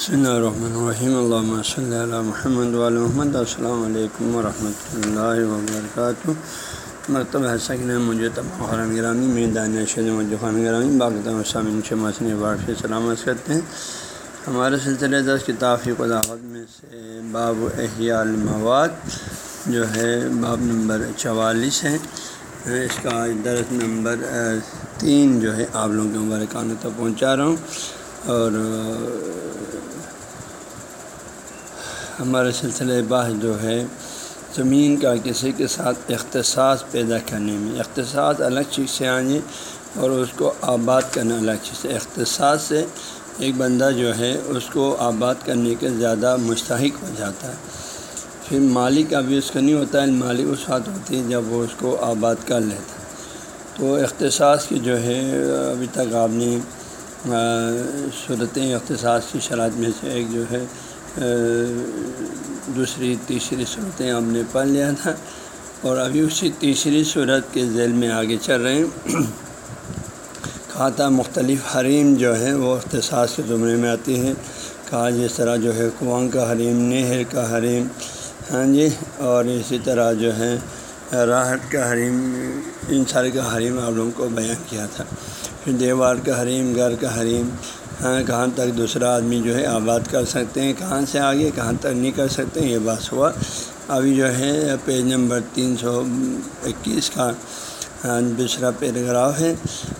بسم اللہ الرحمن الرحیم اللہ صلی اللہ محمد محمد السلام علیکم ورحمۃ اللہ وبرکاتہ مکتبہ سکن مجھے تمام خرم گرامی میں دانیہ شد خان گرامی باقی سامعین شماسن بار سے سلامت کرتے ہیں ہمارے سلسلے دس کتافی قداوت میں سے باب احیاء المواد جو ہے باب نمبر چوالیس ہے اس کا درس نمبر تین جو ہے آپ لوگوں کے مبارکانوں تک پہنچا رہا ہوں اور ہمارے سلسلہ بحث جو ہے، زمین کا کسی کے ساتھ اختصاص پیدا کرنے میں، اختصاص الگ چیز سے آئیں اور اس کو آباد کرنا الگ چیز سے۔ اختصاص سے ایک بندہ جو ہے، اس کو آباد کرنے کے زیادہ مستحق ہو جاتا ہے۔ پھر مالک ابھی اس کا نہیں ہوتا ہے مالک اس وقت ہوتی ہے جب وہ اس کو آباد کر لیتا ہے۔ تو اختصاص کی جو ہے ابھی تک آپ نے صورتیں اختصاص کی شرائط میں سے ایک جو ہے دوسری، تیسری صورتیں ہم نے پڑھ لیا تھا۔ اور ابھی اسی تیسری صورت کے ذیل میں آگے چل رہے ہیں۔ کہا تھا مختلف حریم جو ہے، وہ اختصاص کے زمرے میں آتی ہے۔ کہا، جس طرح جو ہے کنواں کا حریم، نہر کا حریم۔ ہاں جی اور اسی طرح جو ہے راحت کا حریم، ان سارے کا حریم آپ لوگوں کو بیان کیا تھا۔ پھر دیوار کا حریم، گھر کا حریم ہاں کہاں تک دوسرا آدمی جو ہے آباد کر سکتے ہیں، کہاں سے آگے، کہاں تک نہیں کر سکتے ہیں یہ بات ہوا۔ ابھی جو ہے پیج نمبر تین سو اکیس کا ہاں، دوسرا پیراگراف ہے۔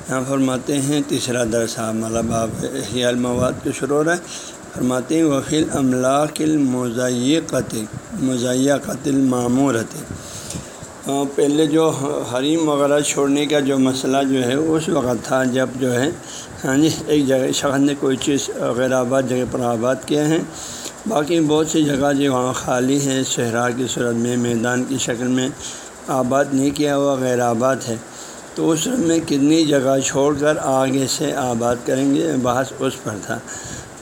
یہاں فرماتے ہیں، تیسرا درس مطلب آپ حیال مواد کو شروع ہو رہا ہے۔ فرماتے ہیں وفیل املاک المزیہ قتل مزیہ قتل معمورت پہلے جو حریم وغیرہ چھوڑنے کا جو مسئلہ جو ہے، اس وقت تھا جب جو ہے ہاں جی ایک جگہ شخص نے کوئی چیز غیر آباد جگہ پر آباد کیا ہے۔ باقی بہت سی جگہ جو وہاں خالی ہے صحرا کی صورت میں، میدان کی شکل میں آباد نہیں کیا ہوا، غیر آباد ہے۔ تو اس میں کتنی جگہ چھوڑ کر آگے سے آباد کریں گے؟ بحث اس پر تھا۔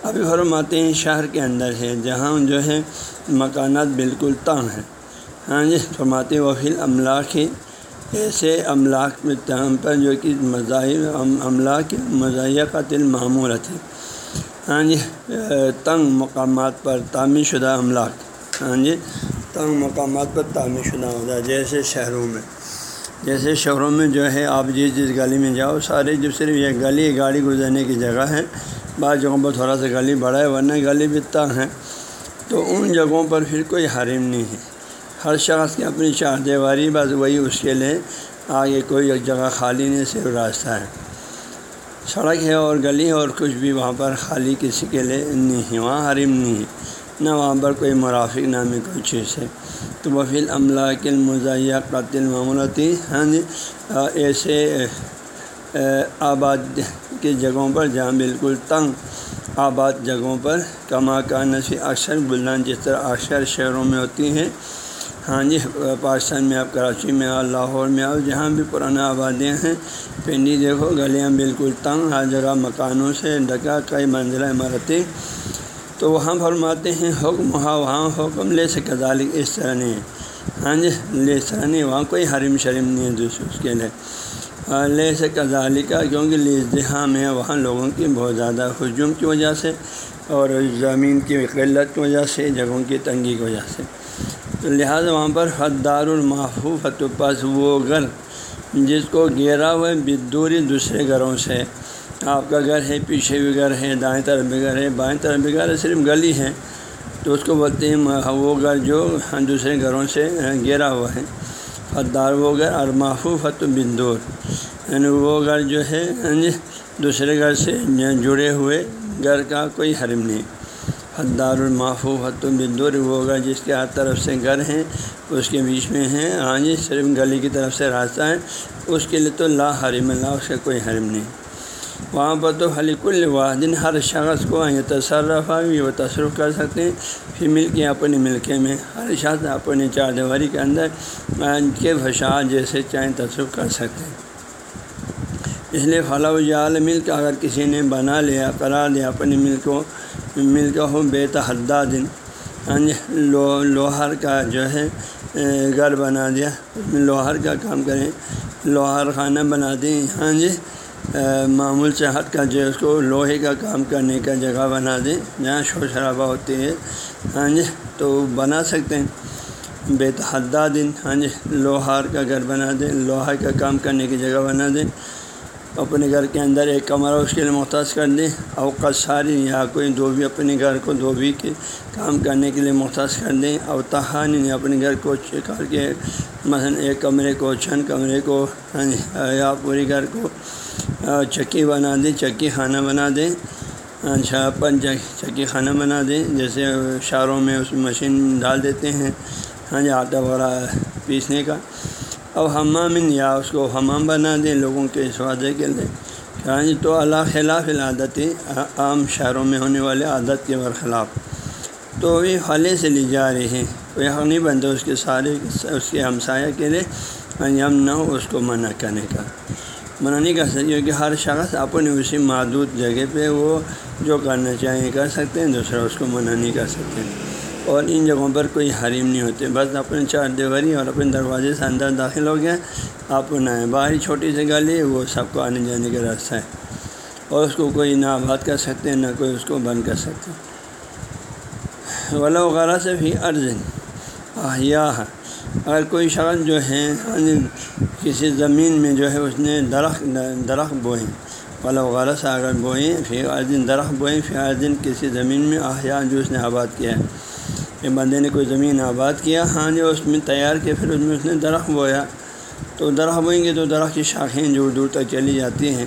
ابھی فرماتے ہیں شہر کے اندر ہے، جہاں جو ہے مکانات بالکل تنگ ہیں۔ ہاں جی فرماتے وفیل املاک ہی ایسے املاک میں تہم پر جو کہ مذاہب املاک مزاحیہ قاتل معمورت ہے ہاں جی تنگ مقامات پر تعمیر شدہ املاک۔ ہاں جی تنگ مقامات پر تعمیر شدہ ہوتا ہے، جیسے شہروں میں۔ جیسے شہروں میں جو ہے، آپ جس جس گلی میں جاؤ، سارے جو صرف یہ گلی گاڑی گزرنے کی جگہ ہے۔ بعض جگہوں پر تھوڑا سا گلی بڑا ہے، ورنہ گلی بھی تنگ ہے۔ تو ان جگہوں پر پھر کوئی حریم نہیں ہے۔ ہر شخص کی اپنی چار دیواری بس وہی اس کے لیے آگے کوئی ایک جگہ خالی نہیں، صرف راستہ ہے۔ سڑک ہے اور گلی ہے اور کچھ بھی وہاں پر خالی کسی کے لیے نہیں ہے، وہاں حریم نہیں ہے۔ نہ وہاں پر کوئی مرافق نامی کوئی چیز ہے۔ تو وہ فی العملہ کے مزاحیہ قاتل معمولتی ہاں جی ایسے آباد کی جگہوں پر جہاں بالکل تنگ آباد جگہوں پر کما کا نسی اکثر بلدان جس طرح اکثر شہروں میں ہوتی ہیں۔ ہاں جی پاکستان میں آپ کراچی میں آؤ لاہور میں آؤ جہاں بھی پرانا آبادیاں ہیں، پنڈی دیکھو، گلیاں بالکل تنگ، ہر جگہ مکانوں سے ڈکا، کئی منزلہ عمارتیں۔ تو وہاں فرماتے ہیں، حکم وہاں وہاں حکم لے سکے ذالک اس طرح نہیں ہے۔ ہاں جی لے طرح نہیں، وہاں کوئی حرم شرم نہیں ہے دوسرے، اس کے لیے۔ لے سکے ذالکہ کیونکہ لیزدہاں میں وہاں لوگوں کی بہت زیادہ ہجوم کی وجہ سے اور زمین کی قلت کی وجہ سے، جگہوں کی تنگی کی وجہ سے۔ تو لہٰذا وہاں پر حدار المحفوف پاس وہ گھر جس کو گھیرا ہوا ہے بدوری دوسرے گھروں سے۔ آپ کا گھر ہے، پیچھے بھی گھر ہے، دائیں طرف بھی گھر ہے، بائیں طرف بھی گھر ہے، صرف گلی ہے۔ تو اس کو بولتے ہیں وہ گھر جو دوسرے گھروں سے گھیرا ہوا ہے۔ حدار وہ گھر اور محفوظ حت بندور۔ یعنی وہ گھر جو ہے یعنی دوسرے گھر سے جڑے ہوئے گھر کا کوئی حرم نہیں۔ حدار المحفوظ حت بندور وہ ہوگا، جس کے ہر طرف سے گھر ہیں، اس کے بیچ میں ہیں ہاں جی صرف گلی کی طرف سے راستہ ہے، اس کے لیے تو لا حرم اللہ اس کا کوئی حرم نہیں۔ وہاں پر تو حلیق الواحدین ہر شخص کو یہ تصرف آئی وہ تصرف کر سکتے ہیں۔ پھر مل کے اپنے ملکے میں، ہر شخص اپنی چار دیواری کے اندر کے بھشا جیسے چاہیں تصرف کر سکتے ہیں۔ اس لیے فلاں جال مل اگر کسی نے بنا لیا، قرار دیا اپنے ملک کو مل کا ہو بے تحدہ ہاں جی لو لوہر کا جو ہے گھر بنا دیا۔ اس میں لوہر کا کام کریں لوہر خانہ بنا دیں۔ ہاں جی معمول سے ہٹ کر جو ہے، اس کو لوہے کا کام کرنے کا جگہ بنا دیں۔ جہاں شور شرابہ ہوتی ہے۔ ہاں جی تو بنا سکتے ہیں۔ بے تحدہ دن ہاں جی لوہار کا گھر بنا دیں لوہا کا کام کرنے کی جگہ بنا دیں۔ اپنے گھر کے اندر ایک کمرہ اس کے لیے مختص کر دیں اوقات ساری یا کوئی دھوبی، اپنے گھر کو دھوبی کے کام کرنے کے لیے مختص کر دیں اور تہانی اپنے گھر کو کر کے، مثلاً ایک کمرے کو، چند کمرے کو یعنی یا پورے گھر کو چکی بنا دیں، چکی کھانا بنا دیں اچھا پن چکی کھانا بنا دیں، جیسے شہروں میں اس مشین ڈال دیتے ہیں ہاں جی آٹا وغیرہ پیسنے کا۔ اور حمام یا اس کو حمام بنا دیں، لوگوں کے اس وعدے کے لیے۔ ہاں جی تو اللہ خلاف العادت، عام شہروں میں ہونے والے عادت کے برخلاف۔ تو یہ خالے سے لی جا رہی ہے کوئی حق نہیں بنتا اس کے سارے، اس کے ہمسایہ کے لیے۔ یعنی انجام نہ ہو، اس کو منع کرنے کا۔ منع نہیں کر سکتے، کیونکہ ہر شخص اپنی اسی محدود جگہ پہ وہ جو کرنا چاہیں کر سکتے ہیں، دوسرا اس کو منع نہیں کر سکتے۔ اور ان جگہوں پر کوئی حریم نہیں ہوتے بس اپنے چار دیواری اور اپنے دروازے سے اندر داخل ہو گیا آپ نہ باہر چھوٹی سی گلی وہ سب کو آنے جانے کا راستہ ہے۔ اور اس کو کوئی نہ آباد کر سکتے ہیں نہ کوئی اس کو بند کر سکتے۔ ولا وغیرہ سے بھی عرض۔ احیا اگر کوئی شخص جو ہے یعنی کسی زمین میں جو ہے، اس نے درخت درخت بوئیں ولا وغیرہ سے اگر بوئیں پھر ہر دن درخت بوئیں پھر ہر دن کسی زمین میں احیا جو اس نے آباد کیا۔ ہے کہ بندے نے کوئی زمین آباد کیا ہاں جو اس میں تیار کیا، پھر اس میں اس نے درخت بویا۔ تو درخت بوئیں گے تو درخت کی شاخیں جو دور تک چلی جاتی ہیں۔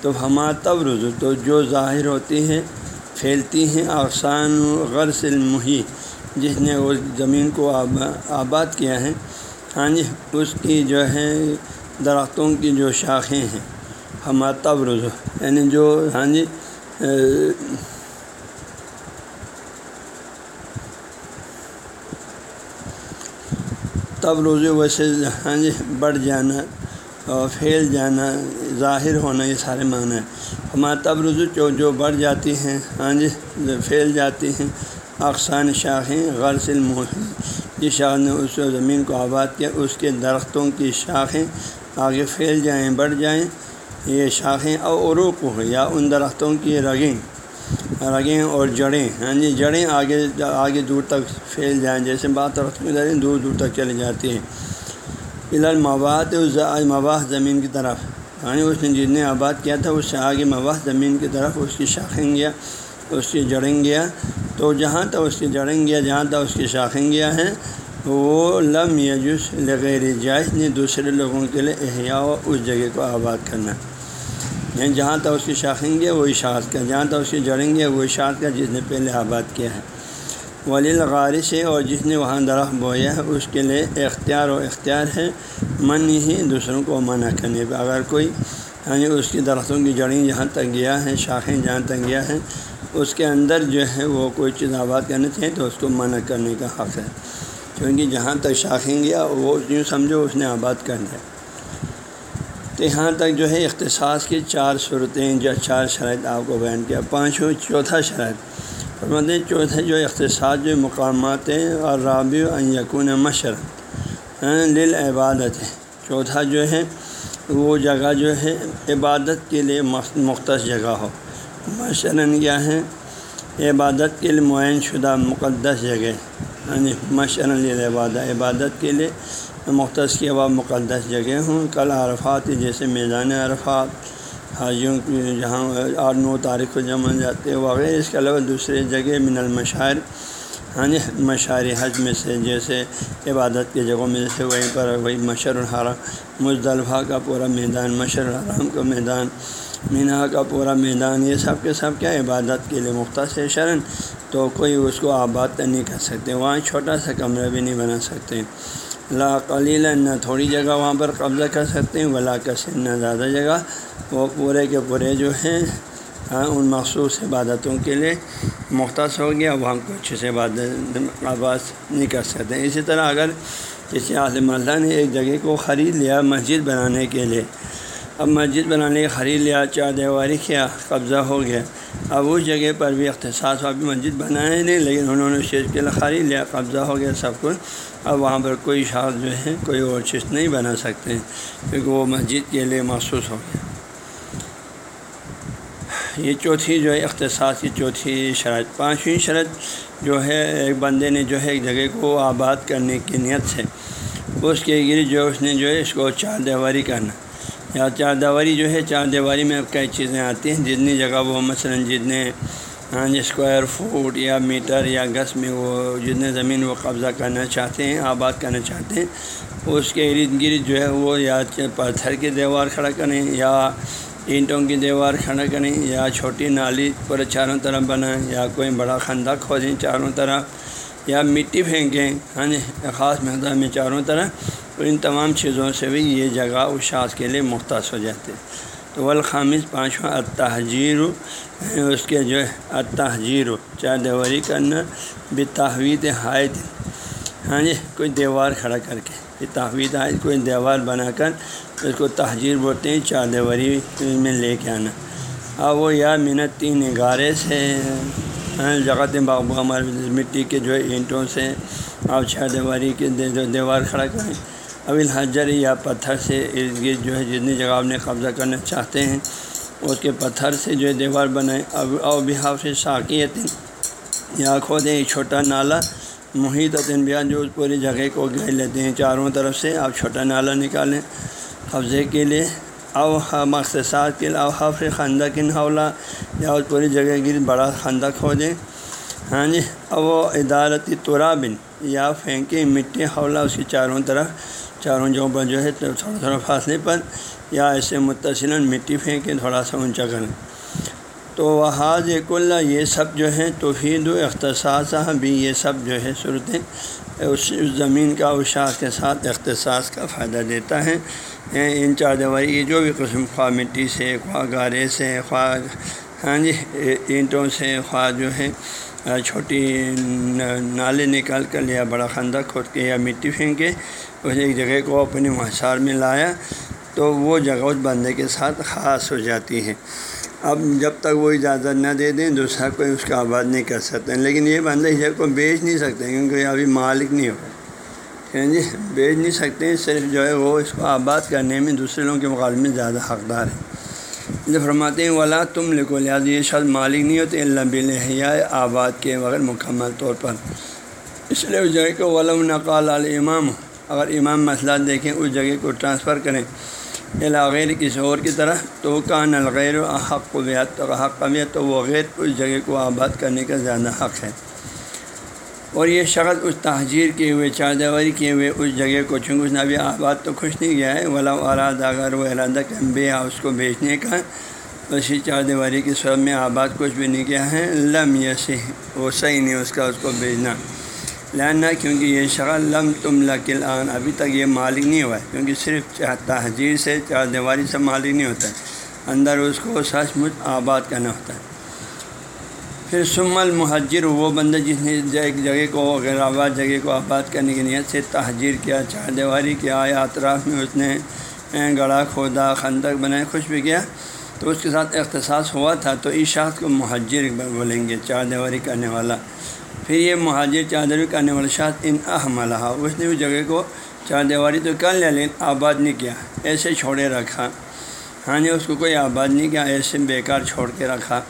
تو ہمارا تب رضو تو جو ظاہر ہوتی ہے پھیلتی ہیں۔ آسان غرض المحی جس نے اس زمین کو آباد کیا ہے۔ ہاں جی اس کی جو ہے، درختوں کی جو شاخیں ہیں۔ ہمارا تب رضو یعنی جو ہاں جی تب روزے ویسے ہاں جی بڑھ جانا اور پھیل جانا، ظاہر ہونا، یہ سارے معنی ہیں۔ ہمارا تب رضو جو جو بڑھ جاتی ہیں ہاں جی پھیل جاتی ہیں اقسان شاخیں غرض المح جس شاخ نے اس زمین کو آباد کیا، اس کے درختوں کی شاخیں آگے پھیل جائیں، بڑھ جائیں، یہ شاخیں اور عروق ہو یا ان درختوں کی رگیں۔ رگیں اور جڑیں ہاں جی جڑیں آگے آگے دور تک پھیل جائیں۔ جیسے بات درختوں کی جڑیں دور دور تک چلی جاتی ہیں۔ فی الحال مواد مواح زمین کی طرف۔ ہاں اس نے جتنے آباد کیا تھا، اس سے آگے مواح زمین کی طرف اس کی شاخیں گیا، اس کی جڑیں گیا۔ تو جہاں تک اس کی جڑیں گیا، جہاں تک اس کی شاخیں گیا ہیں، وہ لم یجس لغیر جائز نے دوسرے لوگوں کے لیے احیاء اس جگہ کو آباد کرنا۔ یعنی جہاں تک اس کی شاخیں گے، وہی اشاعت کا جہاں تک اس کی جڑیں گے وہ اشاعت کا جس نے پہلے آباد کیا ہے۔ ولی الغارش ہے اور جس نے وہاں درخت بویا ہے، اس کے لیے اختیار و اختیار ہے۔ من ہی دوسروں کو منع کرنے پہ۔ اگر کوئی یعنی اس کی درختوں کی جڑیں جہاں تک گیا ہے، شاخیں جہاں تک گیا ہے، اس کے اندر جو ہے وہ کوئی چیز آباد کرنا چاہیے تو اس کو منع کرنے کا حق ہے۔ کیونکہ جہاں تک شاخیں گیا، وہ یوں سمجھو اس نے آباد کر دیا۔ تو یہاں تک جو ہے اختصاص کی چار صورتیں جو چار شرائط آپ کو بیان کیا۔ پانچوں چوتھا شرائط۔ فرماتے چوتھا جو اختصاص جو مقامات ہیں اور رابع یقون مشرق ہاں، لل عبادت ہے چوتھا جو ہے، وہ جگہ جو ہے عبادت کے لیے مختص جگہ ہو۔ مشرن کیا ہے؟ عبادت کے لیے معین شدہ مقدس جگہ۔ یعنی مشرن عبادت عبادت کے لیے مختص کی اب مقدس جگہ ہوں۔ کل عرفات جیسے میدان عرفات، حاجیوں کی جہاں آٹھ نو تاریخ کو جمع جاتے ہیں۔ وغیرہ اس کے علاوہ دوسرے جگہ من المشاعر ہاں جی مشاعر حج میں سے، جیسے عبادت کی جگہوں میں جیسے وہیں پر وہی مشر الحرام، مزدلفہ کا پورا میدان مشر الحرام کا میدان مینا کا پورا میدان، یہ سب کے سب کیا عبادت کے لیے مختص شرن، تو کوئی اس کو آباد نہیں کر سکتے، وہاں چھوٹا سا کمرہ بھی نہیں بنا سکتے۔ لا قلیل نہ تھوڑی جگہ وہاں پر قبضہ کر سکتے ہیں ولا کثیر نہ زیادہ جگہ۔ وہ پورے کے پورے جو ہیں ہاں ان مخصوص عبادتوں کے لیے مختص ہو گیا، وہاں کو اچھے سے عبادت آباد نہیں کر سکتے۔ اسی طرح اگر کسی عالم اللہ نے ایک جگہ کو خرید لیا مسجد بنانے کے لیے اب مسجد بنانے کے خرید لیا، چار دیواری کیا، قبضہ ہو گیا۔ اب اس جگہ پر بھی اختصاص واپی مسجد بنائے نہیں، لیکن انہوں نے چیز کے لیے خرید لیا، قبضہ ہو گیا سب کچھ۔ اب وہاں پر کوئی شاخ جو ہے، کوئی اور چیز نہیں بنا سکتے، کیونکہ وہ مسجد کے لیے محسوس ہو گیا۔ یہ چوتھی جو ہے، اختصاص کی چوتھی شرط۔ پانچویں شرط جو ہے، ایک بندے نے جو ہے، ایک جگہ کو آباد کرنے کی نیت سے، اس کے گرد جو اس نے جو ہے، اس کو چار دیواری کرنا۔ یا چار دیواری جو ہے چار دیواری میں اب کئی چیزیں آتی ہیں۔ جتنی جگہ وہ مثلاً جتنے ہاں، جی، اسکوائر فٹ یا میٹر یا گز میں وہ جتنے زمین وہ قبضہ کرنا چاہتے ہیں، آباد کرنا چاہتے ہیں، اس کے ارد گرد جو ہے وہ یا پتھر کی دیوار کھڑا کریں یا اینٹوں کی دیوار کھڑا کریں یا چھوٹی نالی پر چاروں طرف بنائیں یا کوئی بڑا خندہ کھودیں چاروں طرف۔ یا مٹی پھینکیں ہاں جی خاص مقدار میں چاروں طرف تو ان تمام چیزوں سے بھی یہ جگہ اس شاخ کے لیے مختص ہو جاتے تو الخامس پانچواں، التحجیر یعنی اس کے جو ہے، التحجیر، چار دیواری کرنا بے تحوید حائد ہاں جی کوئی دیوار کھڑا کر کے یہ تحوید حائد کوئی دیوار بنا کر، اس کو تحجیر بولتے ہیں، چار دیواری میں لے کے آنا۔ اب وہ یا منت تین گارے سے جگہ باغ ہمارے مٹی کے جو ہے اینٹوں سے آپ چار دیواری کے دیوار کھڑا کریں اب الحجر یا پتھر سے ارد گرد جو ہے جتنی جگہ آپ نے قبضہ کرنا چاہتے ہیں، اس کے پتھر سے جو ہے دیوار بنائیں۔ اب او بحاف سے ساکیت یا کھودیں ایک چھوٹا نالا محیط بیان جو اس پوری جگہ کو گھیر لیتے ہیں۔ چاروں طرف سے آپ چھوٹا نالا نکالیں قبضے کے لیے۔ اوہ مقصد کے لیے اوحاف خندہ کن حولہ یا اس پوری جگہ گرد بڑا خندہ کھودیں ہاں جی اب وہ ترابن یا پھینکیں مٹی حولہ اس کی چاروں طرف، چاروں جو پر جو ہے تھوڑا تھوڑا فاصلے پر، یا ایسے متصلاً مٹی پھینکیں تھوڑا سا اونچا کریں تو وہاض کلّہ یہ سب جو ہے توحید و اختصاص بھی یہ سب جو ہے صورتیں، اس زمین کا اشاعت کے ساتھ اختصاص کا فائدہ دیتا ہے۔ ان چار دوائی جو بھی قسم، خواہ مٹی سے، خواہ گارے سے، خواہ ہاں جی اینٹوں سے، خواہ جو ہے چھوٹی نالے نکال کر یا بڑا خندہ کھود کے یا مٹی پھینکے اس ایک جگہ کو اپنے محصار میں لایا، تو وہ جگہ اس بندے کے ساتھ خاص ہو جاتی ہے۔ اب جب تک وہ اجازت نہ دے دیں، دوسرا کوئی اس کا آباد نہیں کر سکتے۔ لیکن یہ بندہ اس کو بیچ نہیں سکتے، کیونکہ ابھی مالک نہیں ہو یعنی جی بیچ نہیں سکتے، صرف جو ہے وہ اس کو آباد کرنے میں دوسرے لوگوں کے مقابلے میں زیادہ حقدار ہے جب فرماتے ہیں، ولا تم لکھو لہٰذا یہ شخص مالک نہیں ہوتے اللہ بلحیا آباد کے بغیر مکمل طور پر۔ اس لیے اس جگہ کو ولم نقال علیہ امام اگر امام مسئلہ دیکھیں، اس جگہ کو ٹرانسفر کریں۔ علاغیر کسی اور کی طرح تو کان الغیر حق قبیت تو حق قبیت تو وہ غیر اس جگہ کو آباد کرنے کا زیادہ حق ہے۔ اور یہ شخص اس تحجیر کیے ہوئے چادوری کیے ہوئے اس جگہ کو، چونکہ اس نے ابھی آباد تو خوش نہیں گیا ہے ولا اراد اگر وہ ارادہ کہ بے اس کو بیچنے کا اسی چادواری کی صورت میں آباد کچھ بھی نہیں کیا ہے، لم یسی وہ صحیح نہیں اس کا اس کو بیچنا۔ لانا کیونکہ یہ شغل لم تم لکل آن ابھی تک یہ مالک نہیں ہوا ہے، کیونکہ صرف تحجیر سے چار دیواری سے مالک نہیں ہوتا ہے۔ اندر اس کو سچ مچ آباد کرنا ہوتا ہے۔ پھر سم المحجر، وہ بندہ جس نے ایک جگہ کو غیر آباد جگہ کو آباد کرنے کی نیت سے تحجیر کیا چار دیواری کیا، یا اطراف میں اس نے گڑھا، کھودا، خندق بنائے، خوش بھی کیا، تو اس کے ساتھ اختصاص ہوا تھا، تو اس شاخ کو محجر بولیں گے چار دیواری کرنے والا۔ پھر یہ مہاجر چادر کرنے والا شاخ ان احملہ۔ اس نے اس جگہ کو چار دیواری تو کر لیا لیکن آباد نہیں کیا۔ ایسے چھوڑے رکھا۔ ہاں جی اس کو کوئی آباد نہیں کیا، ایسے بیکار چھوڑ کے رکھا۔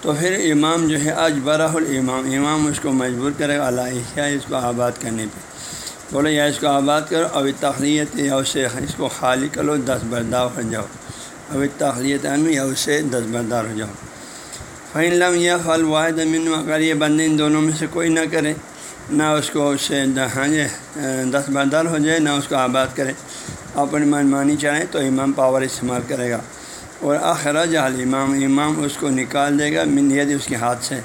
تو پھر امام جو ہے، آج برا الامام۔ امام اس کو مجبور کرے گا اللہ اس کو آباد کرنے پہ۔ بولو یا اس کو آباد کرو ابھی تخلیت یا اسے اس کو خالی کرو دس بردار ہو جاؤ۔ ابھی تخلیت یا اسے دس بردار ہو جاؤ۔ فعلم یا فل واحد امین اگر یہ بندے ان دونوں میں سے کوئی نہ کرے، نہ اس کو اس سے ہاں جی دس بردار ہو جائے، نہ اس کو آباد کرے۔ اپنی من مانی چاہیں تو امام پاور استعمال کرے گا۔ اور آخر جہال امام امام اس کو نکال دے گا منیت اس کے ہاتھ سے۔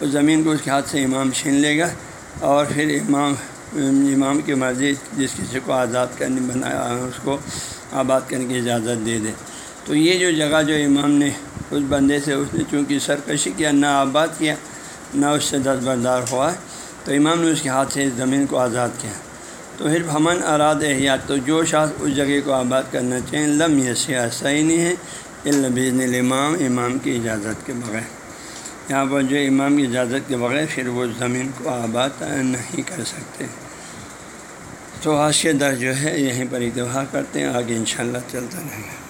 اس زمین کو اس کے ہاتھ سے امام چھین لے گا۔ اور پھر امام امام کی مرضی جس کسی کو آزاد کرنے بنایا اس کو آباد کرنے کی اجازت دے دے۔ تو یہ جو جگہ جو امام نے اس بندے سے اس نے چونکہ سرکشی کیا، نہ آباد کیا، نہ اس سے دس بردار ہوا، تو امام نے اس کے ہاتھ سے اس زمین کو آزاد کیا۔ تو پھر ہمن اراد احیات تو جو شاخ اس جگہ کو آباد کرنا چاہیں لم یہ سیاح صحیح نہیں ہے البین الامام، امام کی اجازت کے بغیر۔ یہاں پر جو امام کی اجازت کے بغیر پھر وہ زمین کو آباد نہیں کر سکتے۔ تو آج کے در جو ہے، یہیں پر اتفاق کرتے ہیں، آگے انشاءاللہ چلتا رہے گا۔